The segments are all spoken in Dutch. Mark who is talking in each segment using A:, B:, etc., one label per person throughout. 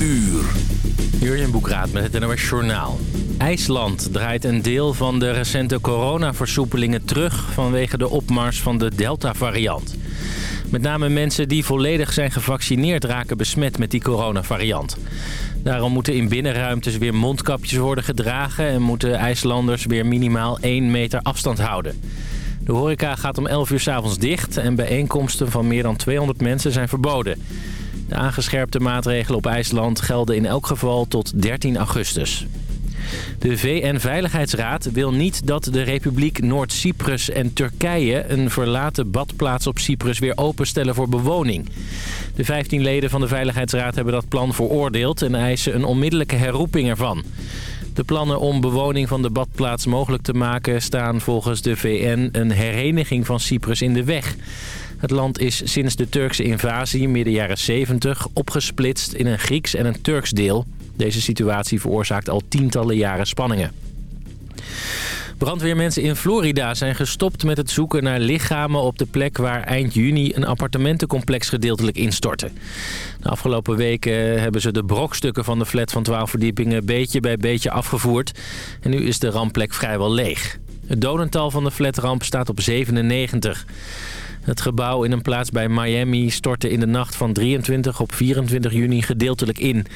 A: uur.
B: Jurjen Boekraat met het NOS Journaal. IJsland draait een deel van de recente coronaversoepelingen terug... vanwege de opmars van de Delta-variant. Met name mensen die volledig zijn gevaccineerd raken besmet met die coronavariant. Daarom moeten in binnenruimtes weer mondkapjes worden gedragen... en moeten IJslanders weer minimaal 1 meter afstand houden. De horeca gaat om 11 uur s'avonds dicht... en bijeenkomsten van meer dan 200 mensen zijn verboden. De aangescherpte maatregelen op IJsland gelden in elk geval tot 13 augustus. De VN-veiligheidsraad wil niet dat de Republiek Noord-Cyprus en Turkije... een verlaten badplaats op Cyprus weer openstellen voor bewoning. De 15 leden van de Veiligheidsraad hebben dat plan veroordeeld... en eisen een onmiddellijke herroeping ervan. De plannen om bewoning van de badplaats mogelijk te maken... staan volgens de VN een hereniging van Cyprus in de weg. Het land is sinds de Turkse invasie midden jaren 70 opgesplitst in een Grieks en een Turks deel. Deze situatie veroorzaakt al tientallen jaren spanningen. Brandweermensen in Florida zijn gestopt met het zoeken naar lichamen op de plek waar eind juni een appartementencomplex gedeeltelijk instortte. De afgelopen weken hebben ze de brokstukken van de flat van 12 verdiepingen beetje bij beetje afgevoerd. En nu is de rampplek vrijwel leeg. Het dodental van de flatramp staat op 97. Het gebouw in een plaats bij Miami stortte in de nacht van 23 op 24 juni gedeeltelijk in.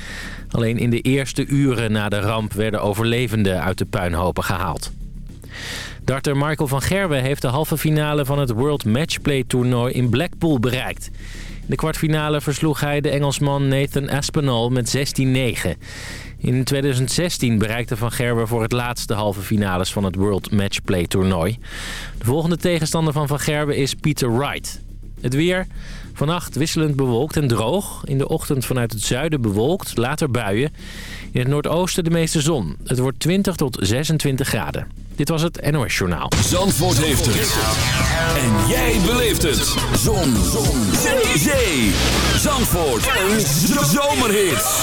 B: Alleen in de eerste uren na de ramp werden overlevenden uit de puinhopen gehaald. Darter Michael van Gerwen heeft de halve finale van het World Matchplay toernooi in Blackpool bereikt. In de kwartfinale versloeg hij de Engelsman Nathan Aspinall met 16-9. In 2016 bereikte Van Gerwen voor het laatste halve finales van het World Matchplay toernooi. De volgende tegenstander van Van Gerwen is Peter Wright. Het weer... Vannacht wisselend bewolkt en droog. In de ochtend vanuit het zuiden bewolkt, later buien. In het noordoosten de meeste zon. Het wordt 20 tot 26 graden. Dit was het NOS Journaal.
A: Zandvoort heeft het. En jij beleeft het. Zon. Zon. Zee. Zee. Zandvoort. Een zomerhit.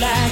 C: black.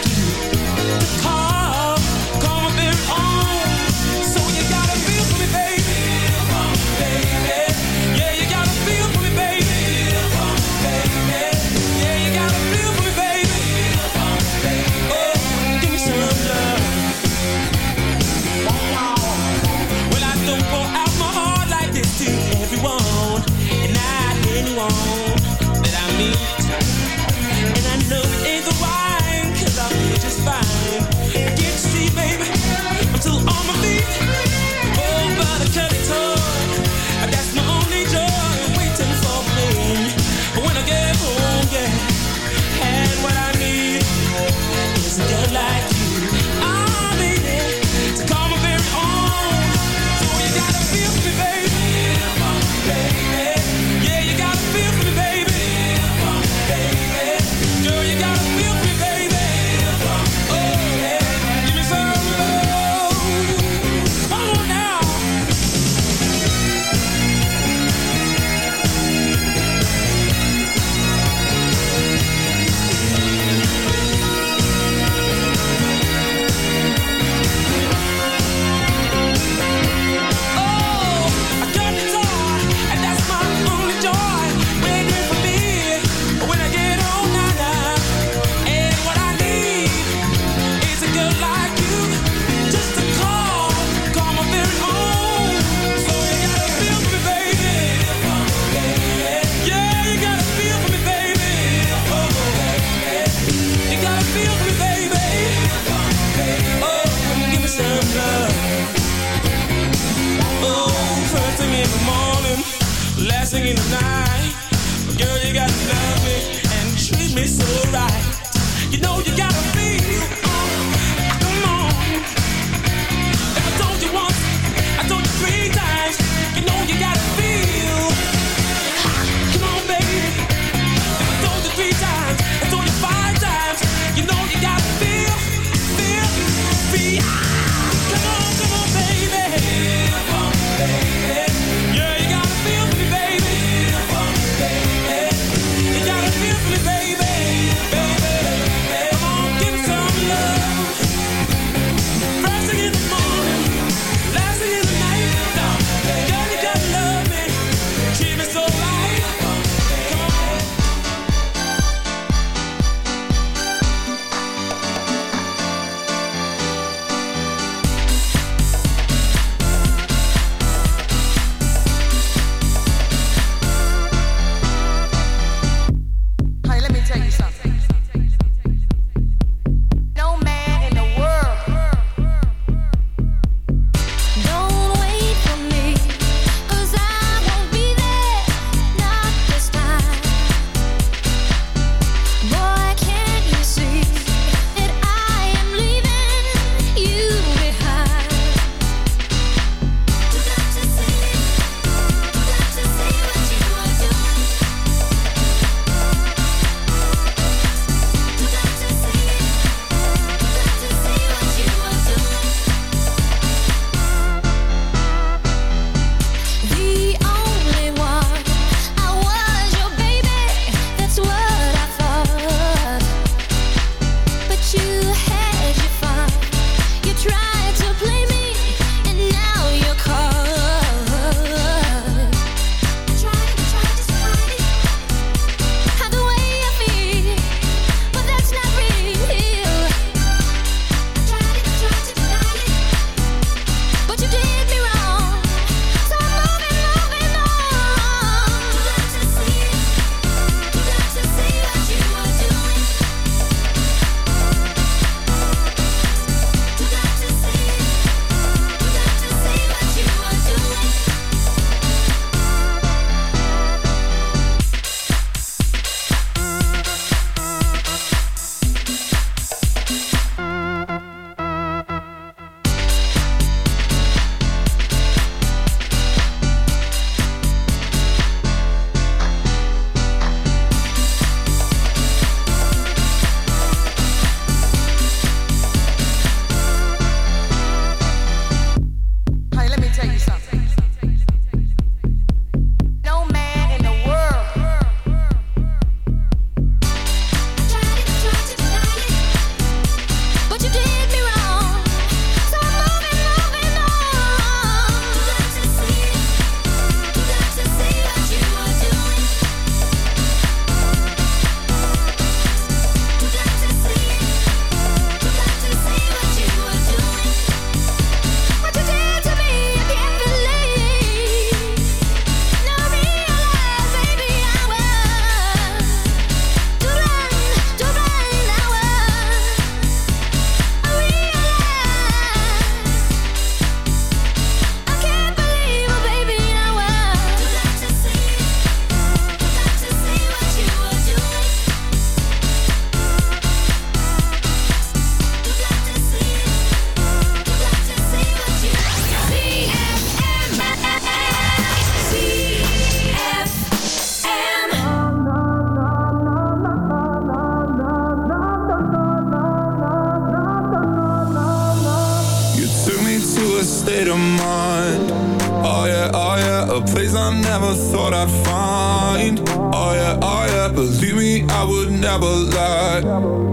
C: Believe me, I would never lie.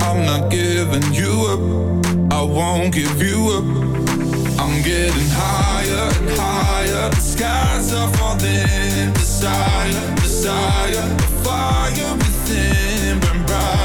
C: I'm not giving you up. I won't give you up. I'm getting higher and higher. The skies are falling. Desire, desire, the fire within burn bright.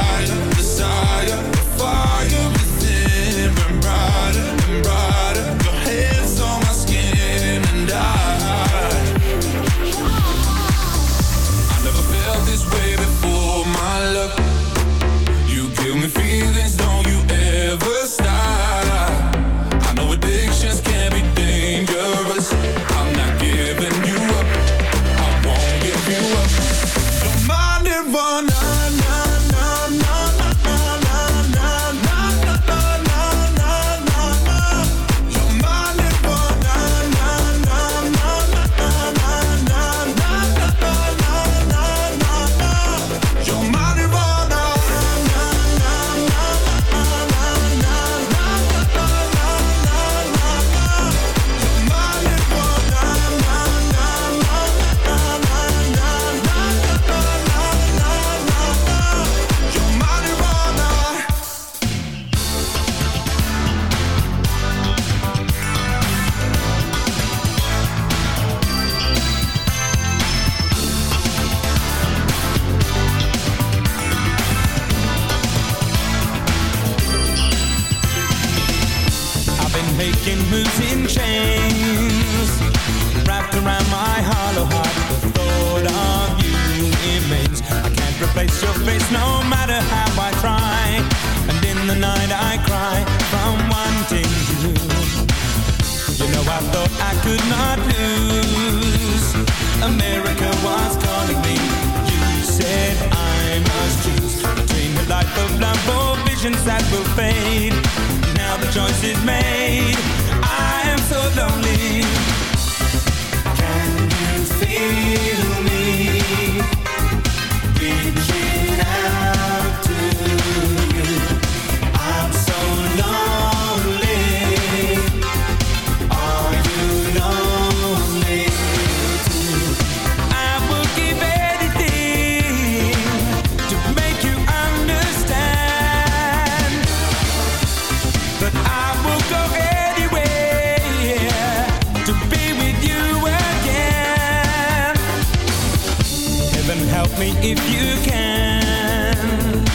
D: help me if you can.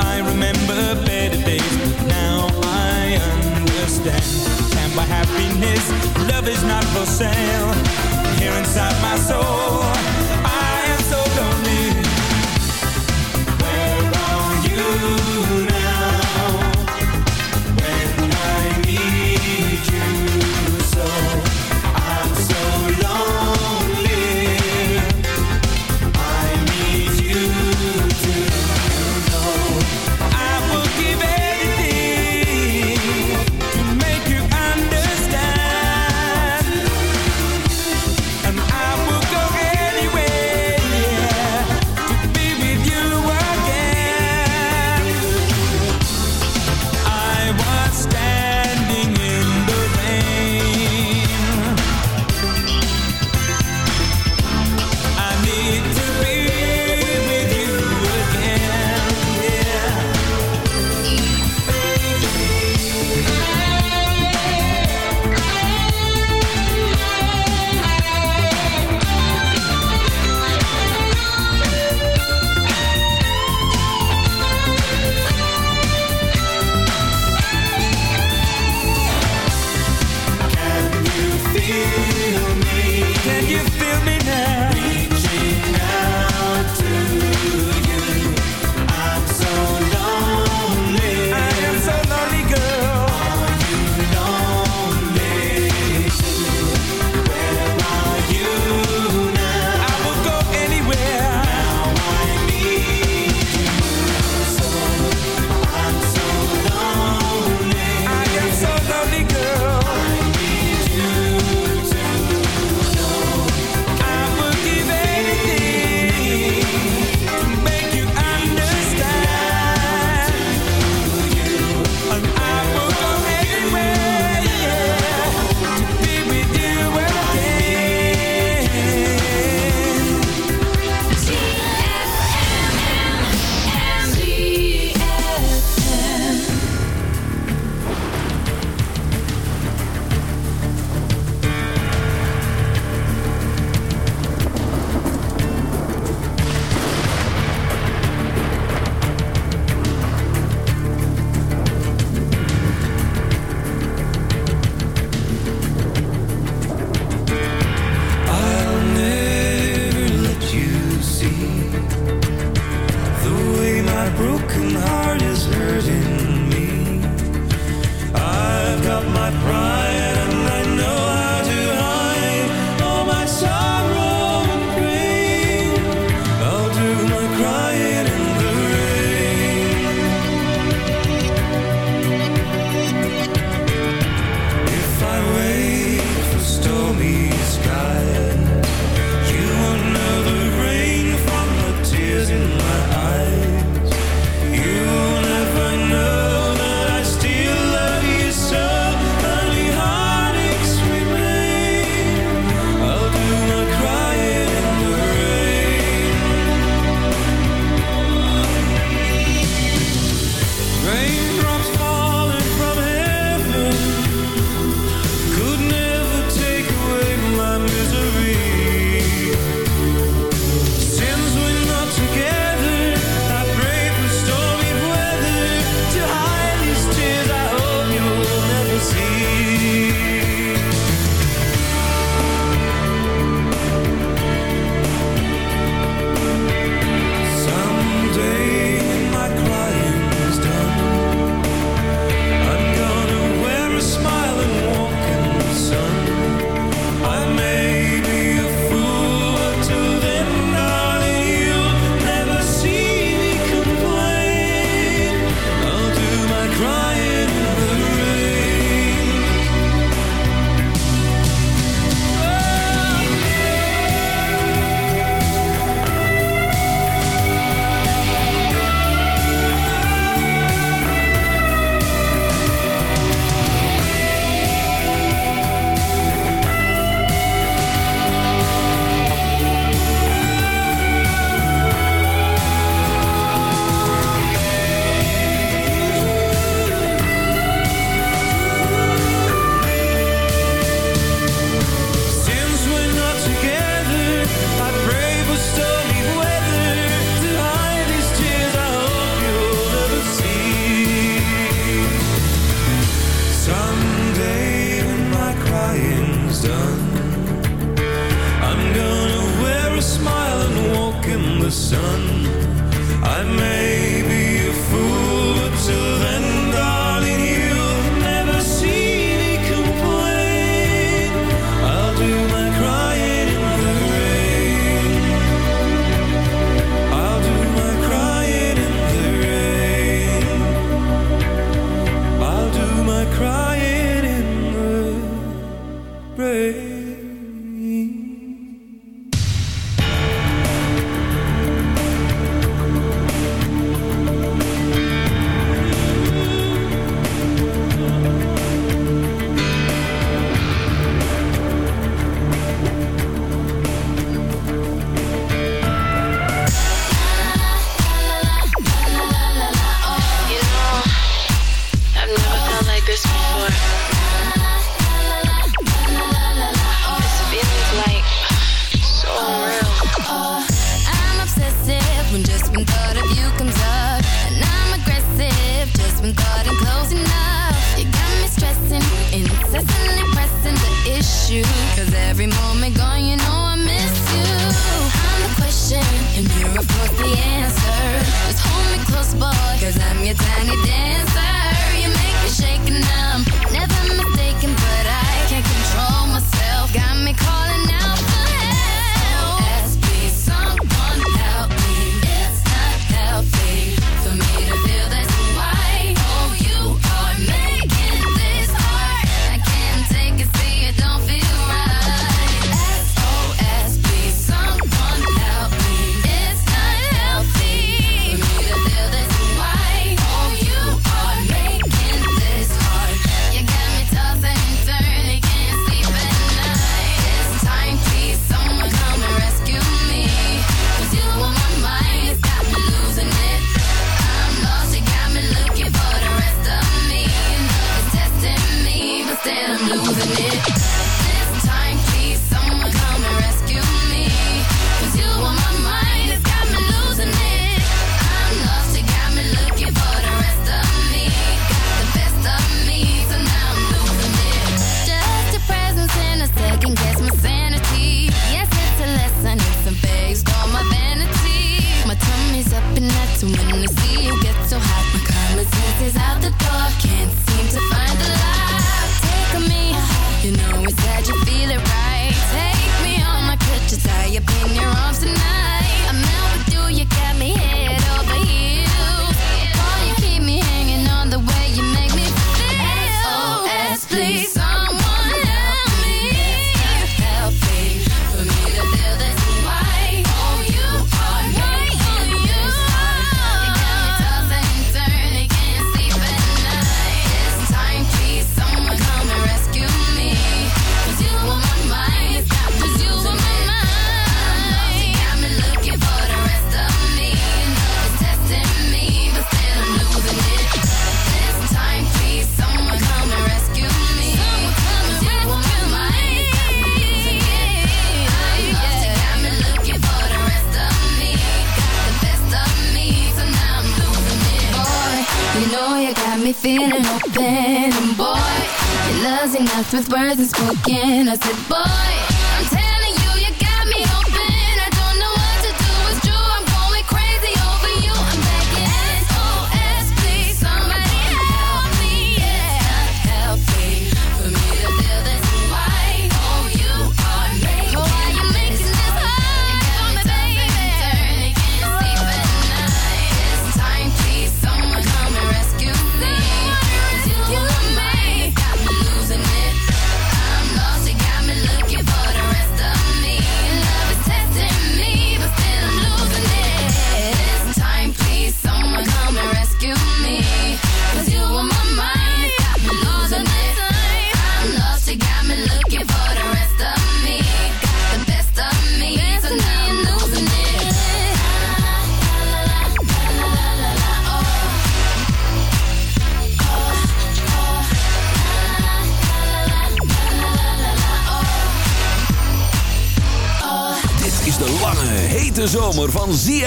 D: I remember better days, now I understand. Can buy happiness, love is not for sale. Here inside my soul.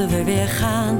E: laten we weer gaan.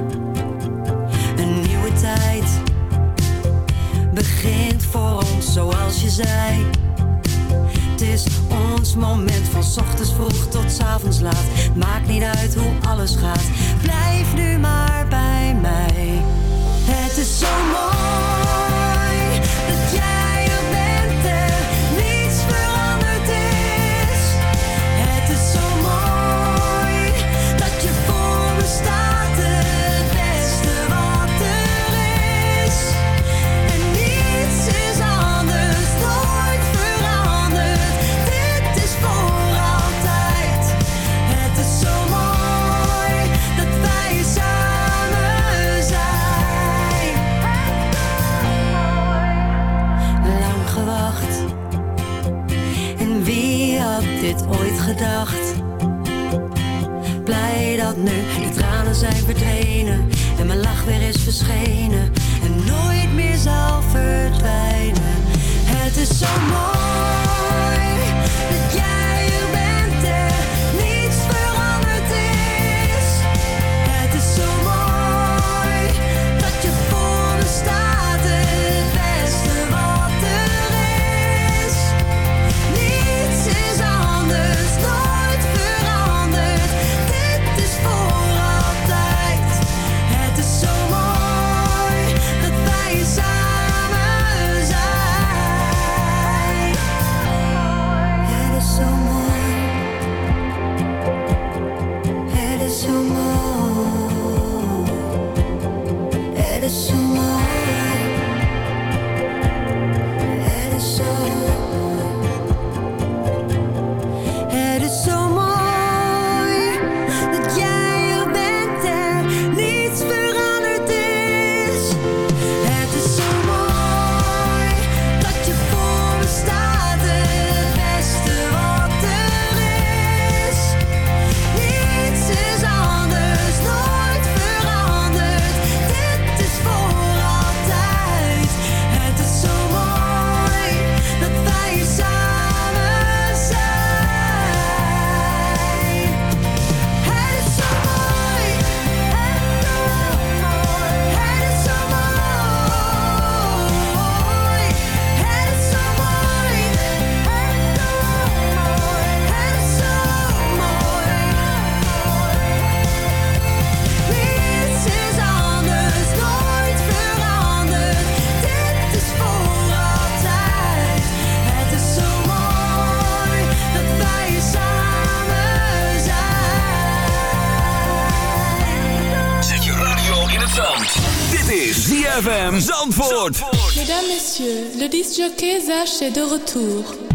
F: Disc jockey est de retour.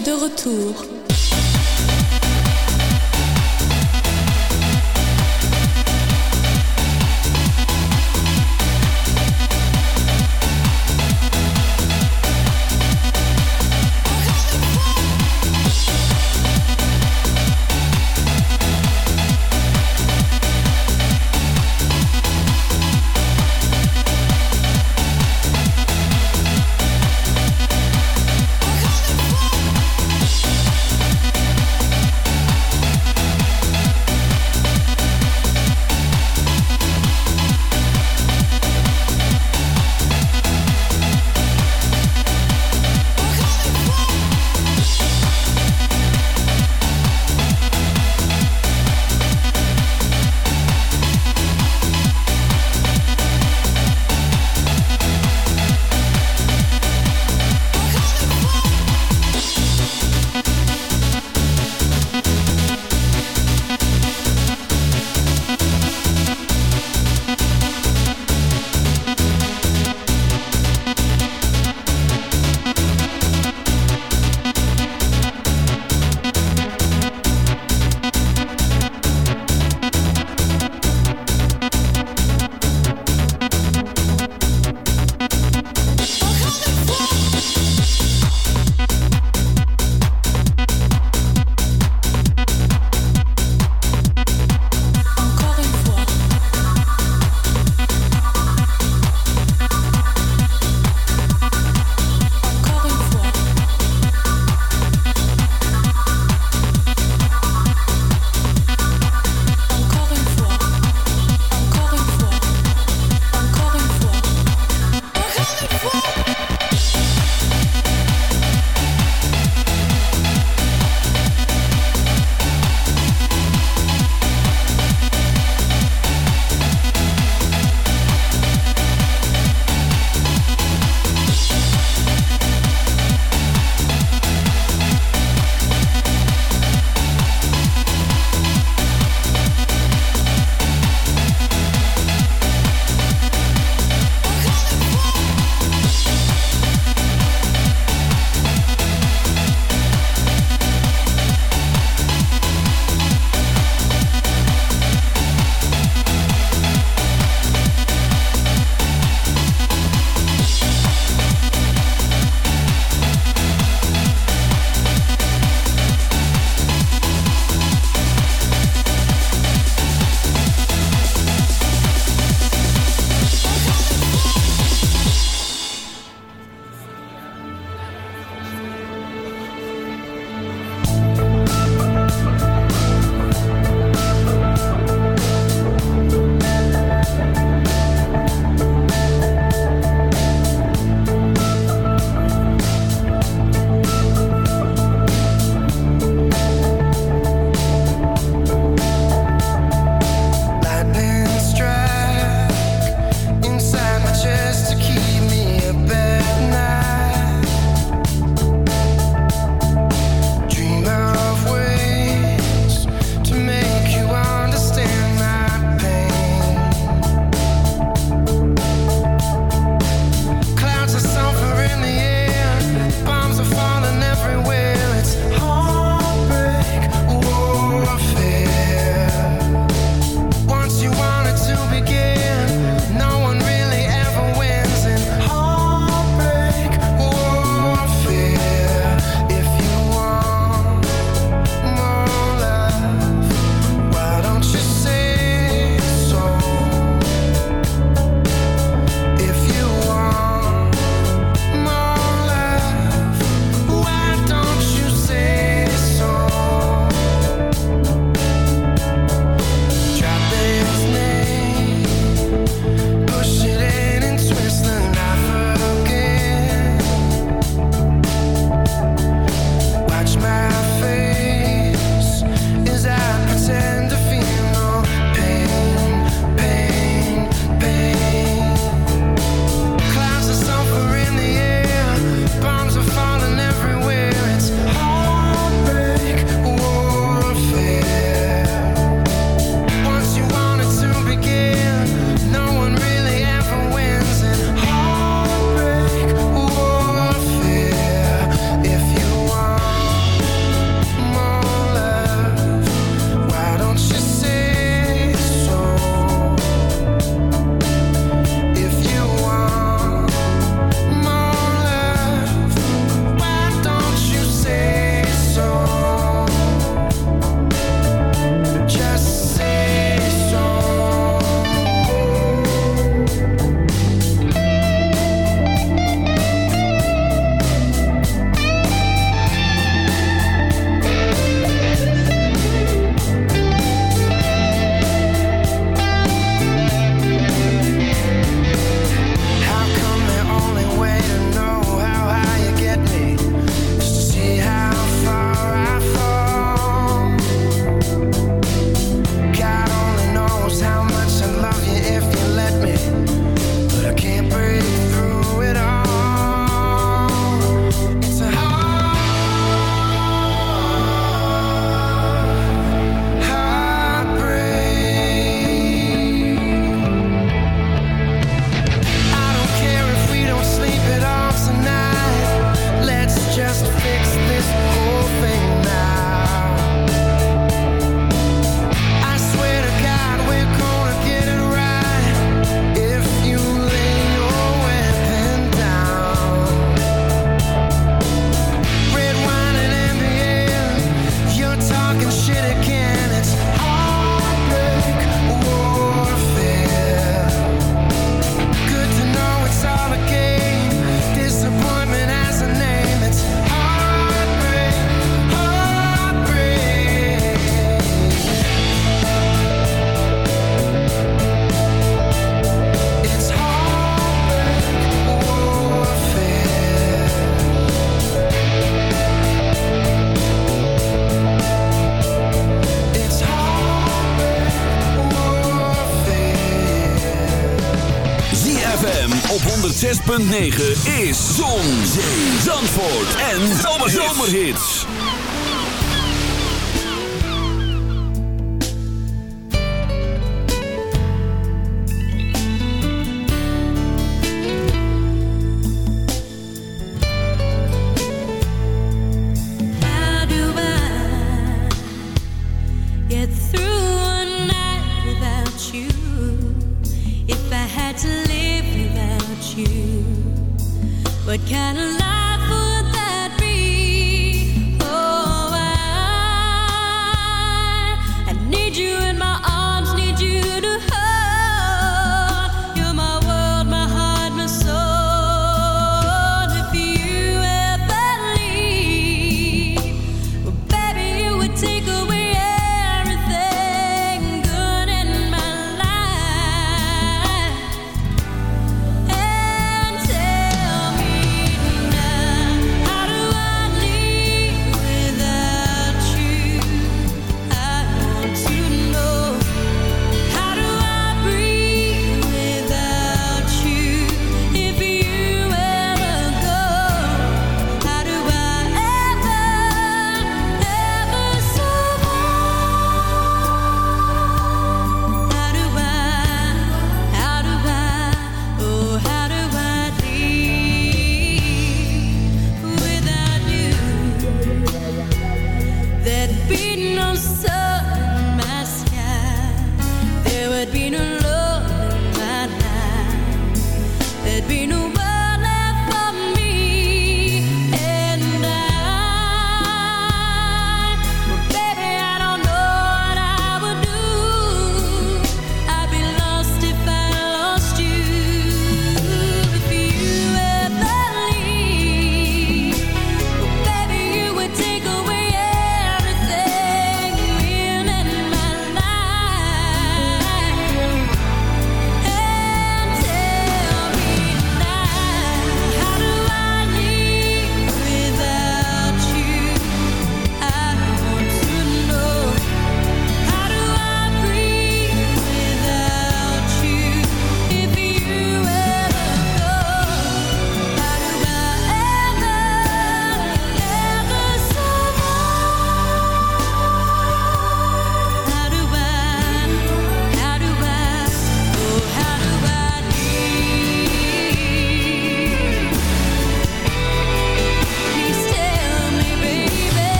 F: de retour.
G: 106.9 is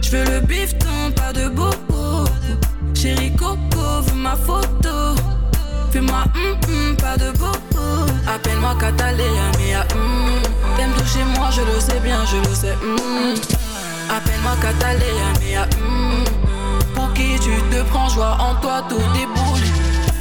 H: Je veux le bifton, pas de bobo. Chérie coco, veux ma photo. Fais-moi pas de bobo. Appelle-moi Catalina, mia hum. T'aimes toucher moi, je le sais bien, je le sais. Appelle-moi Catalina, mia hum. Pour qui tu te prends, joie en toi, tout déboule.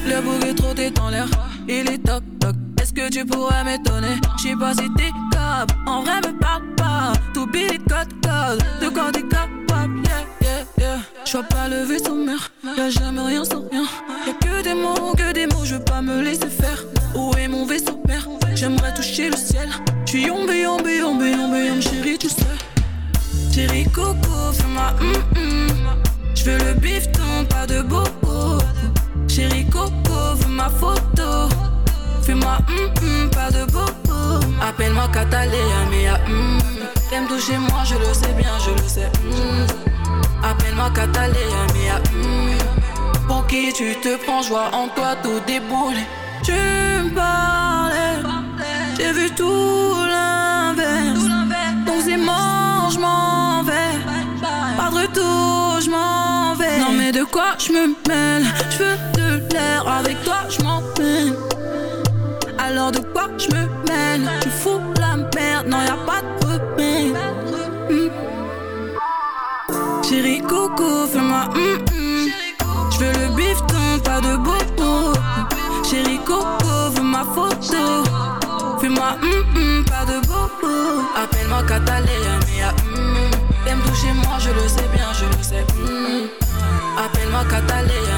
H: Le bouquet trop est en l'air, il est toc toc. Est-ce que tu pourrais m'étonner? J'sais pas si t'es cap, en vrai me parle pas. Tout billet code code, de quoi t'es capable, yeah yeah yeah. J'vois pas le vaisseau mère, y'a jamais rien sans rien. Y'a que des mots, que des mots, je veux pas me laisser faire. Où est mon vaisseau mère? J'aimerais toucher le ciel. J'suis yombe, yombe, yombe, yombe, yombe, chérie, tu sais. Chérie coco, fais-moi hum hum. J'veux le bifton, pas de bobo. Chérie coco, veux ma photo. Fais-moi hum hum, pas de bobo. Appelle-moi Catalina, mia hum. T'aimes toucher moi, je le sais bien, je le sais. hum. Appelle-moi Catalina, mia hum. Pour qui tu te prends, joie en toi, tout déboule. Tu me parlais, j'ai vu tout l'inverse. Donc c'est mort, je m'en vais. Pas de retour, je m'en vais. Non mais de quoi je me mêle? Je veux de l'air, avec toi je m'en peine. Alors de quoi je me mêle? Tu fous la merde, non y a pas de Chérie coco, fais-moi hum hum. Je veux le bifton, pas de bobo. Chérie coco, veux ma photo. Fais-moi hum hum, pas de bobo. Appelle-moi Catalina, mia hum. T'aimes toucher moi, je le sais bien, je le sais. Appelle-moi Catalina,